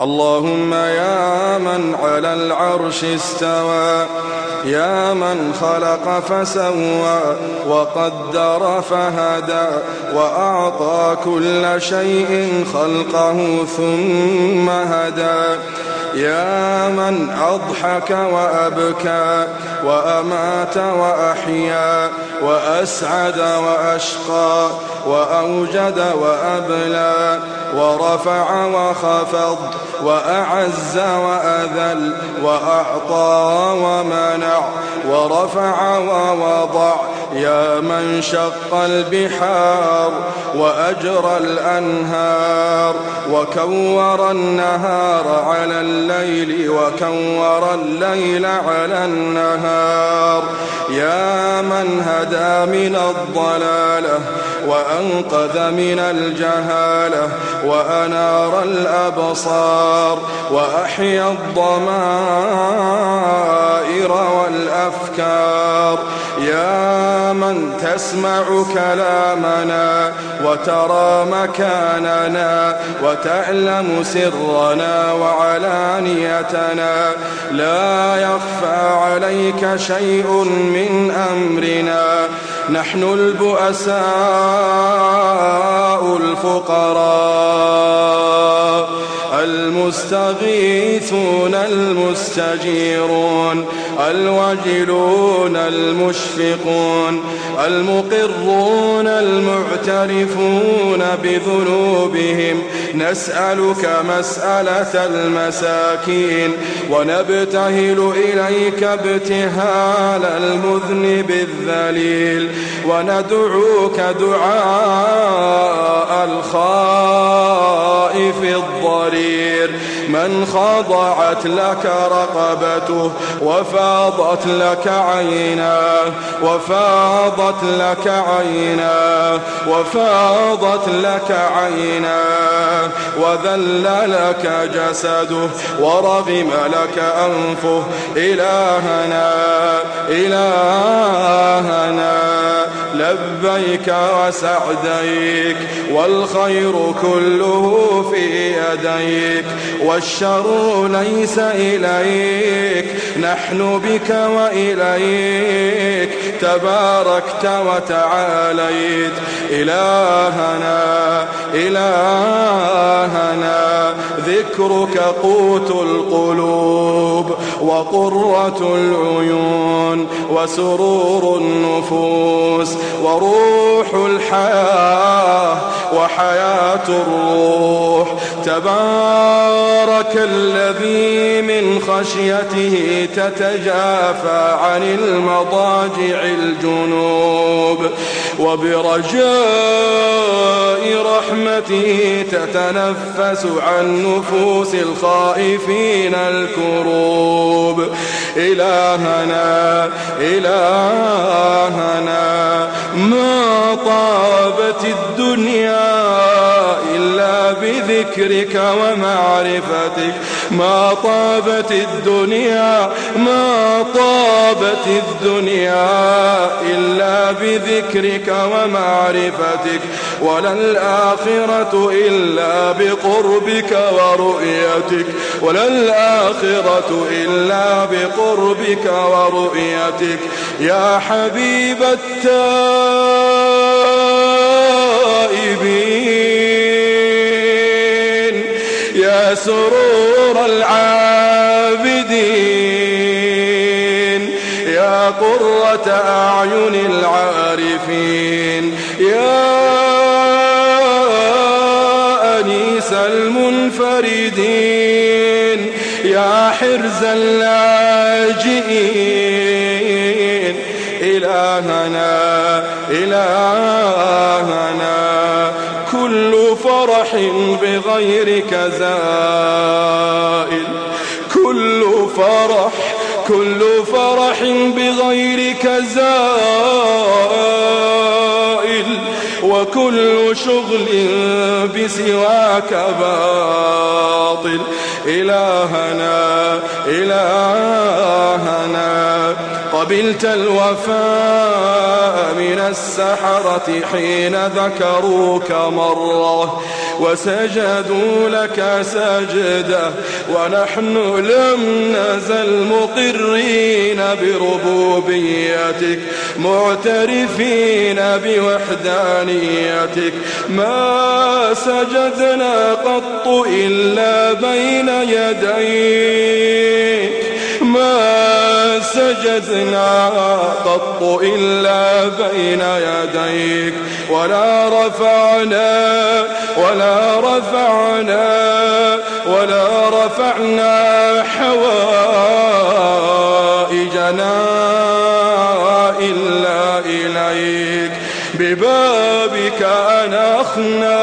اللهم يا من على العرش استوى يا من خلق فسوى وقدر فهدى وأعطى كل شيء خلقه ثم هدى. يا من أضحك وأبكى وأمات وأحيا وأسعد وأشقى وأوجد وأبلى ورفع وخفض وأعز وأذل وأعطى ومنع ورفع ووضع يا من شق البحار وأجرى الأنهار وكور النهار على الليل وكور الليل على النهار. يا من هدى من الضلالة وأنقذ من الجهالة وأنار الأبصار وأحيا الضمائر والأفكار. يا من تسمع كلامنا وترى مكاننا وتعلم سرنا وعلانيتنا. لا يخفى عليك شيء من أمرنا. نحن البؤساء الفقراء. المستغيثون المستجيرون الوجلون المشفقون المقرون المعترفون بذنوبهم نسألك مسألة المساكين ونبتهل إليك ابتهال المذنب الذليل وندعوك دعاء الخائف الضرير من خضعت لك رقبته وفاضت لك عيناه وفاضت لك عيناه وفاضت لك عيناه. وذل لك جسده ورغم لك أنفه إلهنا إلهنا. لبيك وسعديك والخير كله في يديك والشر ليس إليك نحن بك وإليك تباركت وتعاليت إلهنا إلهنا ذكرك قوت القلوب وقرة العيون وسرور النفوس وروح الحياة وحياة الروح. تبارك الذي من خشيته تتجافى عن المضاجع الجنوب. وبرجاء رحمته تتنفس عن نفوس الخائفين الكروب. إلهنا إلهنا ما طابت الدنيا إلا بذكرك ومعرفتك. ما طابت الدنيا ما طابت الدنيا إلا بذكرك ومعرفتك. ولا الآخرة إلا بقربك ورؤيتك. ولا الآخرة إلا بقربك ورؤيتك. يا حبيب التائبين. سرور العابدين. يا قرة أعين العارفين. يا أنيس المنفردين. يا حرز اللاجئين. إلهنا إلهنا كل فرح بغيرك زائل. كل فرح كل فرح بغيرك زائل. وكل شغل بسواك باطل. إلهنا إلهنا قبلت الوفاء من السحرة حين ذكروك مرة. وسجدوا لك سجدة ونحن لم نزل مقرين بربوبيتك معترفين بوحدانيتك. ما سجدنا قط إلا بين يديك. ما سجدنا قط إلا بين يديك. ولا رفعنا ولا رفعنا ولا رفعنا حوائجنا إلا إليك. ببابك أنخنا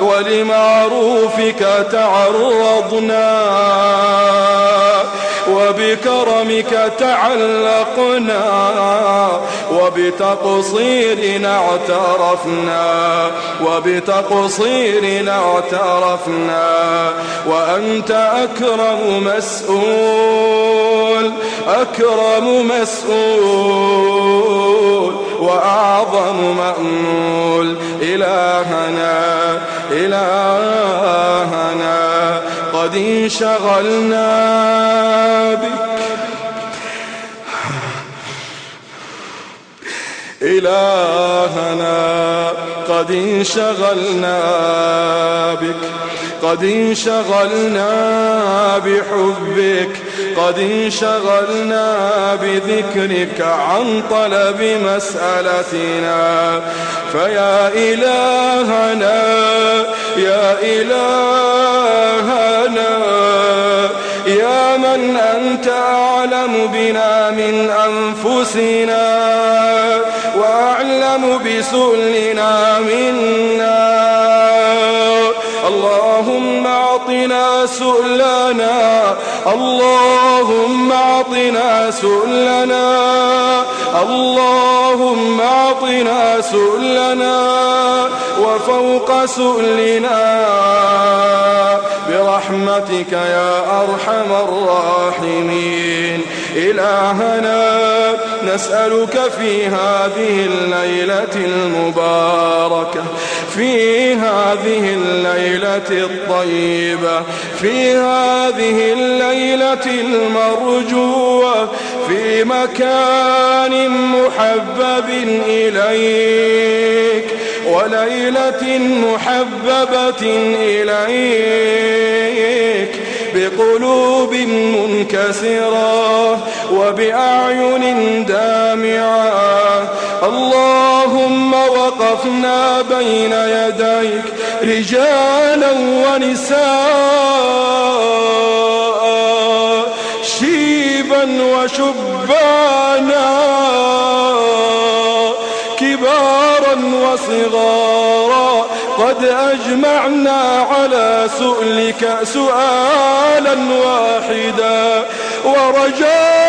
ولمعروفك تعرضنا. وبكرمك تعلقنا وبتقصيرنا اعترفنا وبتقصيرنا اعترفنا وأنت أكرم مسؤول أكرم مسؤول وأعظم مأمول. إلهنا إلهنا. قد انشغلنا بك. إلهنا قد انشغلنا بك. قد انشغلنا بحبك. قد انشغلنا بذكرك عن طلب مسألتنا. فيا إلهنا يا إلهنا يا من أنت أعلم بنا من أنفسنا وأعلم بسؤلنا منا. سؤلنا. اللهم أعطنا سؤلنا. اللهم أعطنا سؤلنا. وفوق سؤلنا. برحمتك يا أرحم الراحمين. إلهنا نسألك في هذه الليلة المباركة في هذه الليلة الطيبة في هذه الليلة المرجوة في مكان محبب إليك وليلة محببة إليك بقلوب منكسرة وبأعين دامعة. اللهم وقفنا بين يديك رجالا ونساء شيبا وشبانا كبارا وصغارا. قد أجمعنا على سؤلك سؤالا واحدا. ورجاء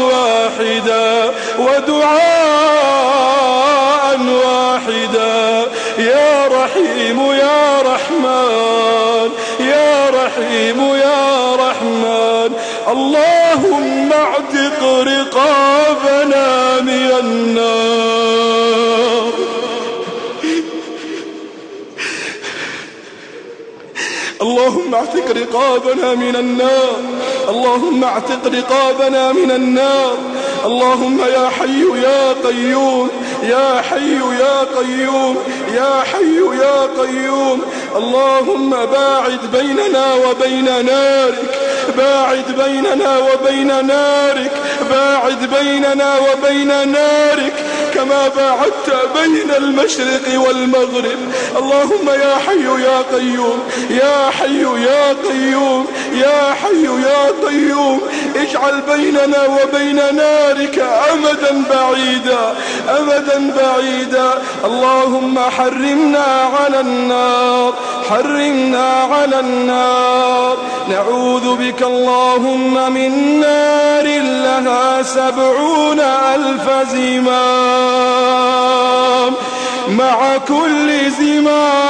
واحدا ودعاء واحدا. يا رحيم يا رحمن يا رحيم يا رحمن. اللهم اعتق رقابنا. اللهم اعتق رقابنا من النار. اللهم اعتق رقابنا من النار. اللهم يا حي يا قيوم يا حي يا قيوم يا حي يا قيوم. اللهم باعد بيننا وبين نارك. باعد بيننا وبين نارك. باعد بيننا وبين نارك. كما باعدت بين المشرق والمغرب. اللهم يا حي يا قيوم يا حي يا قيوم يا حي يا قيوم اجعل بيننا وبين نارك أمدا بعيدا أمدا بعيدا. اللهم حرمنا على النار حرمنا على النار. نعوذ بك اللهم من نار لها سبعون ألف زمام. مع كل زمام.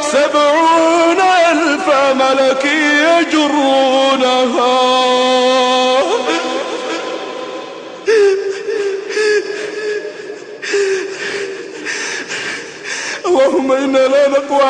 سبعون ألف ملك يجرونها. اللهم إنا لا نقوى